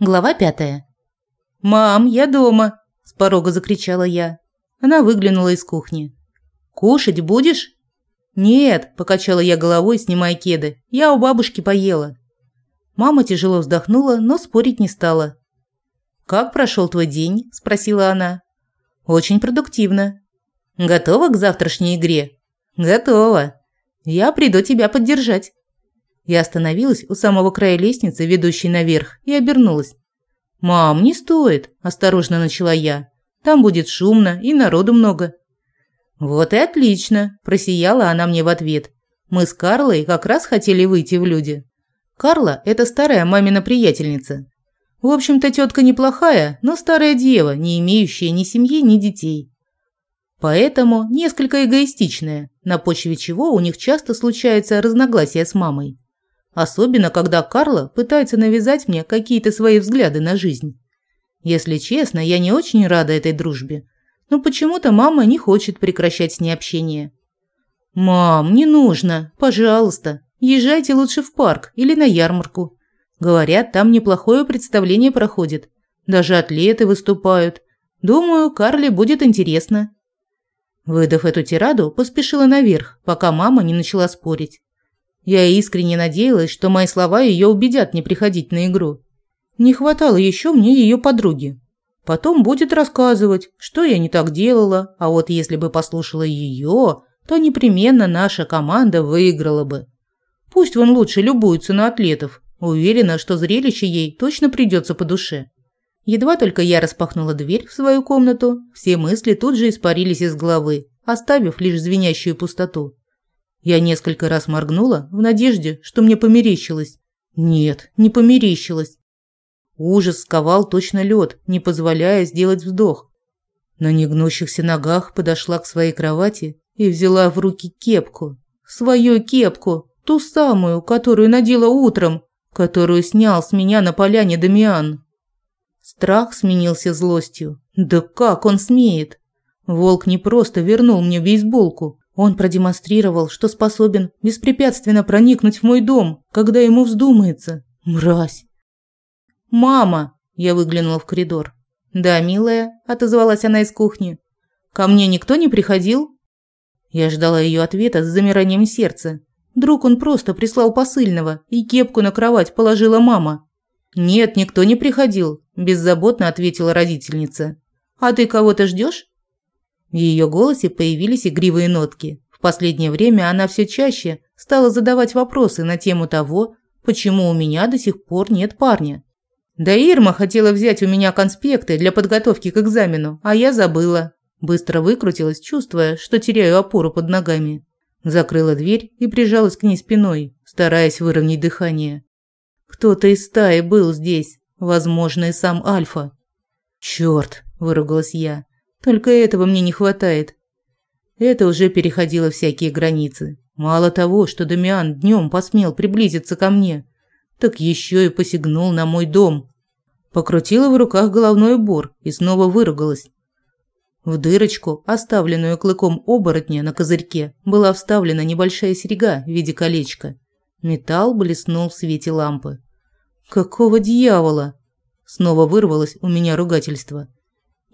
Глава пятая. «Мам, я дома!» – с порога закричала я. Она выглянула из кухни. «Кушать будешь?» «Нет», – покачала я головой, снимая кеды. «Я у бабушки поела». Мама тяжело вздохнула, но спорить не стала. «Как прошел твой день?» – спросила она. «Очень продуктивно». «Готова к завтрашней игре?» «Готова. Я приду тебя поддержать». Я остановилась у самого края лестницы, ведущей наверх, и обернулась. «Мам, не стоит», – осторожно начала я. «Там будет шумно и народу много». «Вот и отлично», – просияла она мне в ответ. «Мы с Карлой как раз хотели выйти в люди». Карла – это старая мамина приятельница. В общем-то, тетка неплохая, но старая дева, не имеющая ни семьи, ни детей. Поэтому несколько эгоистичная, на почве чего у них часто случаются разногласия с мамой. Особенно, когда Карла пытается навязать мне какие-то свои взгляды на жизнь. Если честно, я не очень рада этой дружбе. Но почему-то мама не хочет прекращать с ней общение. «Мам, не нужно. Пожалуйста. Езжайте лучше в парк или на ярмарку. Говорят, там неплохое представление проходит. Даже атлеты выступают. Думаю, Карле будет интересно». Выдав эту тираду, поспешила наверх, пока мама не начала спорить. Я искренне надеялась, что мои слова ее убедят не приходить на игру. Не хватало еще мне ее подруги. Потом будет рассказывать, что я не так делала, а вот если бы послушала ее, то непременно наша команда выиграла бы. Пусть он лучше любуется на атлетов. Уверена, что зрелище ей точно придется по душе. Едва только я распахнула дверь в свою комнату, все мысли тут же испарились из головы, оставив лишь звенящую пустоту. Я несколько раз моргнула в надежде, что мне померещилось. Нет, не померещилось. Ужас сковал точно лед, не позволяя сделать вздох. На негнущихся ногах подошла к своей кровати и взяла в руки кепку. Свою кепку, ту самую, которую надела утром, которую снял с меня на поляне Дамиан. Страх сменился злостью. Да как он смеет? Волк не просто вернул мне бейсболку, он продемонстрировал, что способен беспрепятственно проникнуть в мой дом, когда ему вздумается. Мразь. «Мама!» – я выглянула в коридор. «Да, милая», – отозвалась она из кухни. «Ко мне никто не приходил?» Я ждала ее ответа с замиранием сердца. Друг он просто прислал посыльного, и кепку на кровать положила мама. «Нет, никто не приходил», – беззаботно ответила родительница. «А ты кого-то ждешь? В ее голосе появились игривые нотки. В последнее время она все чаще стала задавать вопросы на тему того, почему у меня до сих пор нет парня. Да Ирма хотела взять у меня конспекты для подготовки к экзамену, а я забыла. Быстро выкрутилась, чувствуя, что теряю опору под ногами. Закрыла дверь и прижалась к ней спиной, стараясь выровнять дыхание. Кто-то из стаи был здесь, возможно, и сам Альфа. «Чёрт!» – выругалась я. Только этого мне не хватает. Это уже переходило всякие границы. Мало того, что Дамиан днем посмел приблизиться ко мне, так еще и посягнул на мой дом. Покрутила в руках головной убор и снова выругалась. В дырочку, оставленную клыком оборотня на козырьке, была вставлена небольшая серьга в виде колечка. Металл блеснул в свете лампы. «Какого дьявола?» Снова вырвалось у меня ругательство.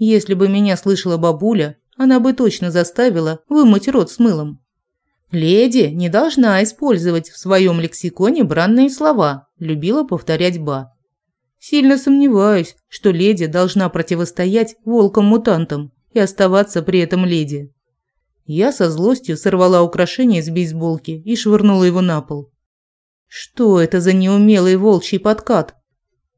Если бы меня слышала бабуля, она бы точно заставила вымыть рот с мылом. «Леди не должна использовать в своем лексиконе бранные слова», – любила повторять Ба. «Сильно сомневаюсь, что леди должна противостоять волкам-мутантам и оставаться при этом леди». Я со злостью сорвала украшение с бейсболки и швырнула его на пол. Что это за неумелый волчий подкат?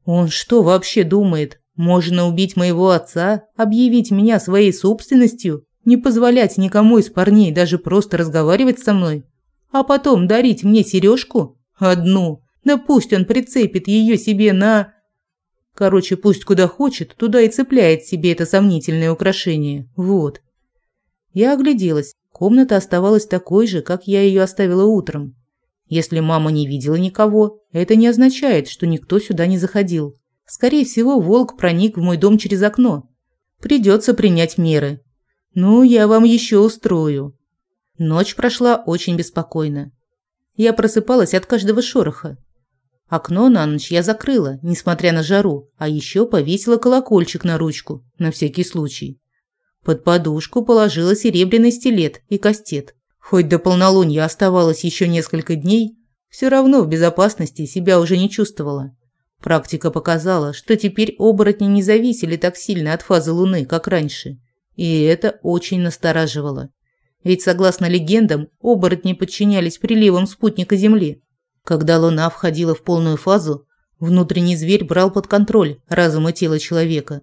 Он что вообще думает? Можно убить моего отца, объявить меня своей собственностью, не позволять никому из парней даже просто разговаривать со мной, а потом дарить мне сережку одну. Да пусть он прицепит ее себе на Короче, пусть куда хочет, туда и цепляет себе это сомнительное украшение. Вот. Я огляделась. Комната оставалась такой же, как я ее оставила утром. Если мама не видела никого, это не означает, что никто сюда не заходил. Скорее всего, волк проник в мой дом через окно. Придется принять меры. Ну, я вам еще устрою. Ночь прошла очень беспокойно. Я просыпалась от каждого шороха. Окно на ночь я закрыла, несмотря на жару, а еще повесила колокольчик на ручку, на всякий случай. Под подушку положила серебряный стилет и кастет. Хоть до полнолуния оставалось еще несколько дней, все равно в безопасности себя уже не чувствовала. Практика показала, что теперь оборотни не зависели так сильно от фазы Луны, как раньше. И это очень настораживало. Ведь, согласно легендам, оборотни подчинялись приливам спутника Земли. Когда Луна входила в полную фазу, внутренний зверь брал под контроль разум и тело человека.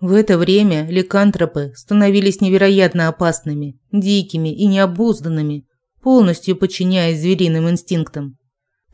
В это время ликантропы становились невероятно опасными, дикими и необузданными, полностью подчиняясь звериным инстинктам.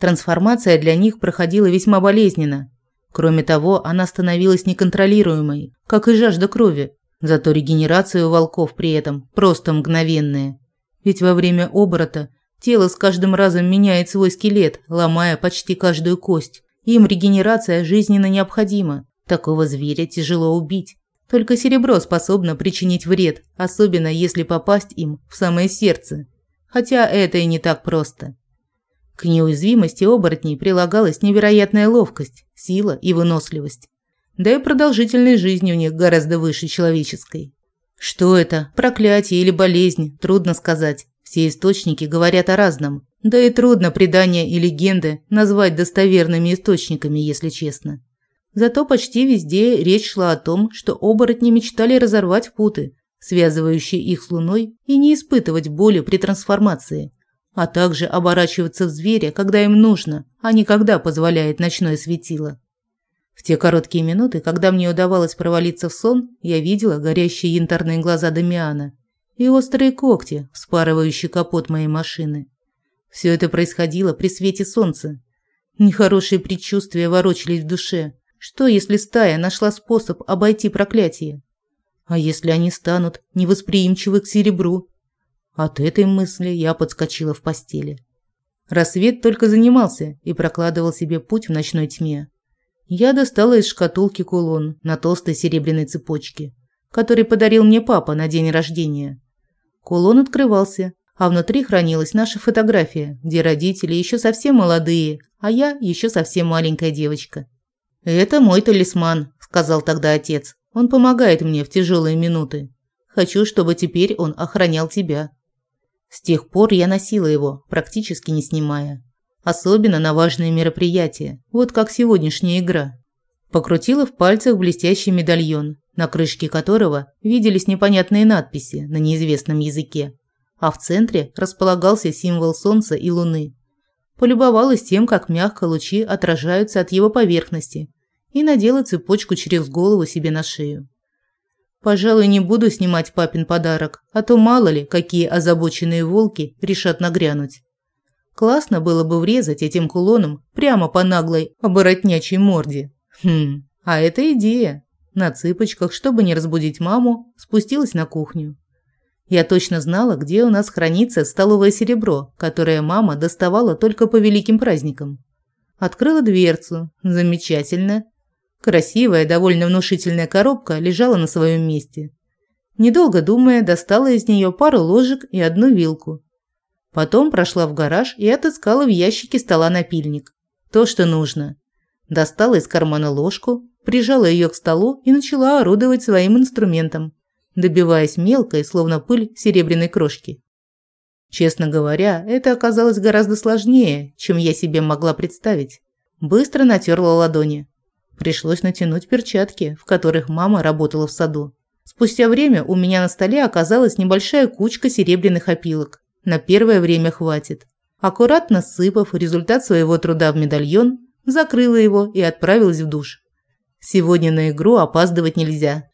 Трансформация для них проходила весьма болезненно. Кроме того, она становилась неконтролируемой, как и жажда крови. Зато регенерация у волков при этом просто мгновенная. Ведь во время оборота тело с каждым разом меняет свой скелет, ломая почти каждую кость. Им регенерация жизненно необходима. Такого зверя тяжело убить. Только серебро способно причинить вред, особенно если попасть им в самое сердце. Хотя это и не так просто. К неуязвимости оборотней прилагалась невероятная ловкость, сила и выносливость. Да и продолжительность жизни у них гораздо выше человеческой. Что это, проклятие или болезнь, трудно сказать. Все источники говорят о разном. Да и трудно предания и легенды назвать достоверными источниками, если честно. Зато почти везде речь шла о том, что оборотни мечтали разорвать путы, связывающие их с Луной, и не испытывать боли при трансформации – а также оборачиваться в зверя, когда им нужно, а не когда позволяет ночное светило. В те короткие минуты, когда мне удавалось провалиться в сон, я видела горящие янтарные глаза Дамиана и острые когти, вспарывающие капот моей машины. Все это происходило при свете солнца. Нехорошие предчувствия ворочались в душе. Что, если стая нашла способ обойти проклятие? А если они станут невосприимчивы к серебру от этой мысли я подскочила в постели. Рассвет только занимался и прокладывал себе путь в ночной тьме. Я достала из шкатулки кулон на толстой серебряной цепочке, который подарил мне папа на день рождения. Кулон открывался, а внутри хранилась наша фотография, где родители еще совсем молодые, а я еще совсем маленькая девочка. «Это мой талисман», – сказал тогда отец. «Он помогает мне в тяжелые минуты. Хочу, чтобы теперь он охранял тебя». С тех пор я носила его, практически не снимая. Особенно на важные мероприятия, вот как сегодняшняя игра. Покрутила в пальцах блестящий медальон, на крышке которого виделись непонятные надписи на неизвестном языке, а в центре располагался символ солнца и луны. Полюбовалась тем, как мягко лучи отражаются от его поверхности, и надела цепочку через голову себе на шею. Пожалуй, не буду снимать папин подарок, а то мало ли, какие озабоченные волки решат нагрянуть. Классно было бы врезать этим кулоном прямо по наглой оборотнячьей морде. Хм, а это идея. На цыпочках, чтобы не разбудить маму, спустилась на кухню. Я точно знала, где у нас хранится столовое серебро, которое мама доставала только по великим праздникам. Открыла дверцу. Замечательно. Красивая, довольно внушительная коробка лежала на своем месте. Недолго думая, достала из нее пару ложек и одну вилку. Потом прошла в гараж и отыскала в ящике стола напильник. То, что нужно. Достала из кармана ложку, прижала ее к столу и начала орудовать своим инструментом, добиваясь мелкой, словно пыль, серебряной крошки. Честно говоря, это оказалось гораздо сложнее, чем я себе могла представить. Быстро натерла ладони. Пришлось натянуть перчатки, в которых мама работала в саду. Спустя время у меня на столе оказалась небольшая кучка серебряных опилок. На первое время хватит. Аккуратно сыпав результат своего труда в медальон, закрыла его и отправилась в душ. Сегодня на игру опаздывать нельзя.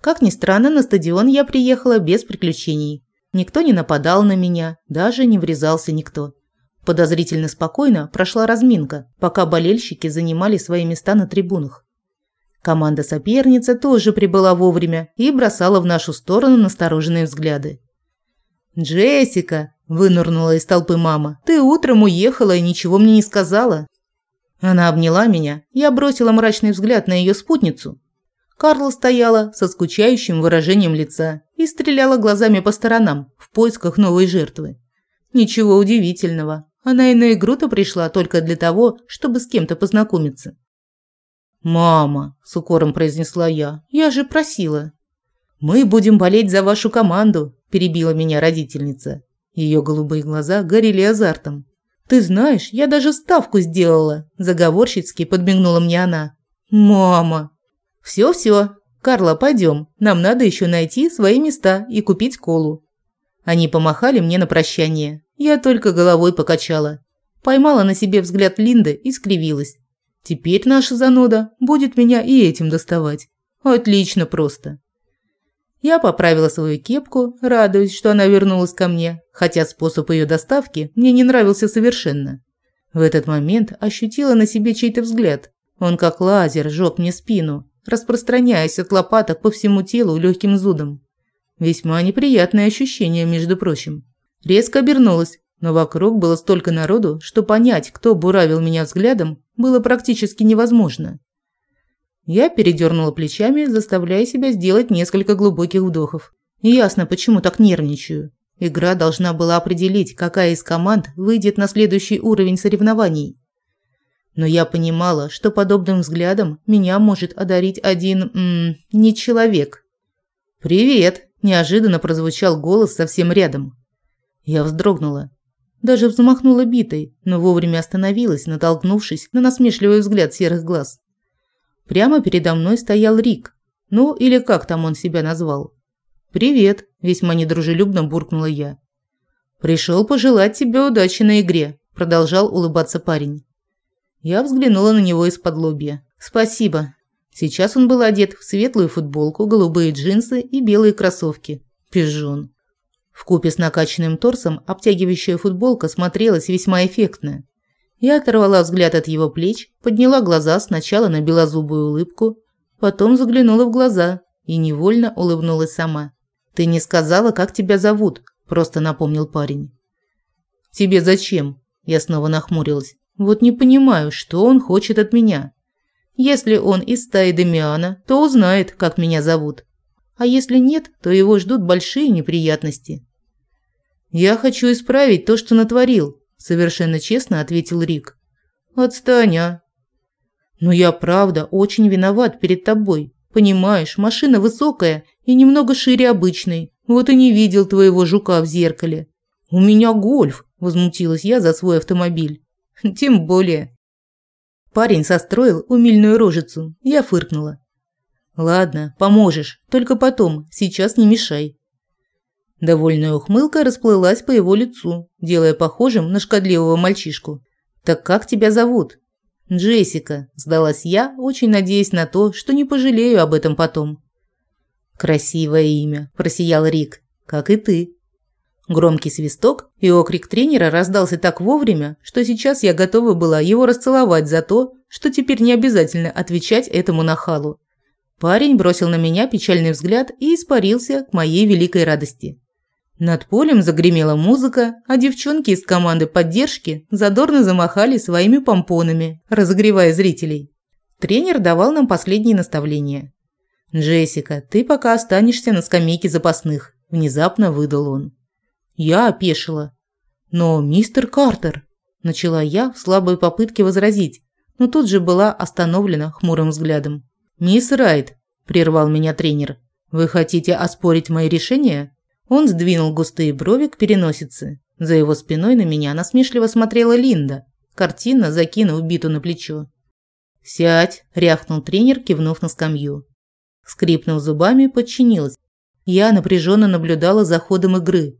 Как ни странно, на стадион я приехала без приключений. Никто не нападал на меня, даже не врезался никто. Подозрительно спокойно прошла разминка, пока болельщики занимали свои места на трибунах. Команда соперницы тоже прибыла вовремя и бросала в нашу сторону настороженные взгляды. «Джессика!» – вынырнула из толпы мама. «Ты утром уехала и ничего мне не сказала». Она обняла меня, я бросила мрачный взгляд на ее спутницу. Карла стояла со скучающим выражением лица и стреляла глазами по сторонам в поисках новой жертвы. Ничего удивительного. Она и на игру-то пришла только для того, чтобы с кем-то познакомиться. «Мама», – с укором произнесла я, – «я же просила». «Мы будем болеть за вашу команду», – перебила меня родительница. Ее голубые глаза горели азартом. «Ты знаешь, я даже ставку сделала», – заговорщицки подмигнула мне она. «Мама!» «Все-все, Карла, пойдем. Нам надо еще найти свои места и купить колу». Они помахали мне на прощание. Я только головой покачала. Поймала на себе взгляд Линды и скривилась. Теперь наша зануда будет меня и этим доставать. Отлично просто. Я поправила свою кепку, радуясь, что она вернулась ко мне, хотя способ ее доставки мне не нравился совершенно. В этот момент ощутила на себе чей-то взгляд. Он как лазер жёг мне спину, распространяясь от лопаток по всему телу легким зудом. Весьма неприятное ощущение, между прочим. Резко обернулась, но вокруг было столько народу, что понять, кто буравил меня взглядом, было практически невозможно. Я передернула плечами, заставляя себя сделать несколько глубоких вдохов. Ясно, почему так нервничаю. Игра должна была определить, какая из команд выйдет на следующий уровень соревнований. Но я понимала, что подобным взглядом меня может одарить один... М, не человек. «Привет!» – неожиданно прозвучал голос совсем рядом. Я вздрогнула. Даже взмахнула битой, но вовремя остановилась, натолкнувшись на насмешливый взгляд серых глаз. Прямо передо мной стоял Рик. Ну, или как там он себя назвал. «Привет», – весьма недружелюбно буркнула я. «Пришел пожелать тебе удачи на игре», – продолжал улыбаться парень. Я взглянула на него из-под лобья. «Спасибо». Сейчас он был одет в светлую футболку, голубые джинсы и белые кроссовки. Пижон. Вкупе с накачанным торсом обтягивающая футболка смотрелась весьма эффектно. Я оторвала взгляд от его плеч, подняла глаза сначала на белозубую улыбку, потом заглянула в глаза и невольно улыбнулась сама. «Ты не сказала, как тебя зовут», – просто напомнил парень. «Тебе зачем?» – я снова нахмурилась. «Вот не понимаю, что он хочет от меня. Если он из стаи Демиана, то узнает, как меня зовут. А если нет, то его ждут большие неприятности. Я хочу исправить то, что натворил, совершенно честно ответил Рик. Отстань, а. Но я правда очень виноват перед тобой. Понимаешь, машина высокая и немного шире обычной. Вот и не видел твоего жука в зеркале. У меня гольф, возмутилась я за свой автомобиль. Тем более. Парень состроил умильную рожицу. Я фыркнула. Ладно, поможешь, только потом, сейчас не мешай. Довольная ухмылка расплылась по его лицу, делая похожим на шкодливого мальчишку. Так как тебя зовут? Джессика, сдалась я, очень надеясь на то, что не пожалею об этом потом. Красивое имя, просиял Рик. Как и ты. Громкий свисток и окрик тренера раздался так вовремя, что сейчас я готова была его расцеловать за то, что теперь не обязательно отвечать этому нахалу. Парень бросил на меня печальный взгляд и испарился к моей великой радости. Над полем загремела музыка, а девчонки из команды поддержки задорно замахали своими помпонами, разогревая зрителей. Тренер давал нам последние наставления. «Джессика, ты пока останешься на скамейке запасных», – внезапно выдал он. Я опешила. «Но, мистер Картер», – начала я в слабой попытке возразить, но тут же была остановлена хмурым взглядом. «Мисс Райт», – прервал меня тренер, – «вы хотите оспорить мои решения?» Он сдвинул густые брови к переносице. За его спиной на меня насмешливо смотрела Линда, картина закинув биту на плечо. «Сядь!» – рявкнул тренер, кивнув на скамью. Скрипнув зубами, подчинилась. Я напряженно наблюдала за ходом игры.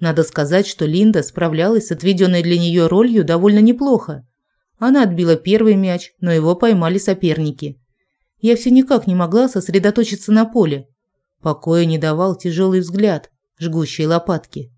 Надо сказать, что Линда справлялась с отведенной для нее ролью довольно неплохо. Она отбила первый мяч, но его поймали соперники. Я все никак не могла сосредоточиться на поле. Покоя не давал тяжелый взгляд, жгущие лопатки.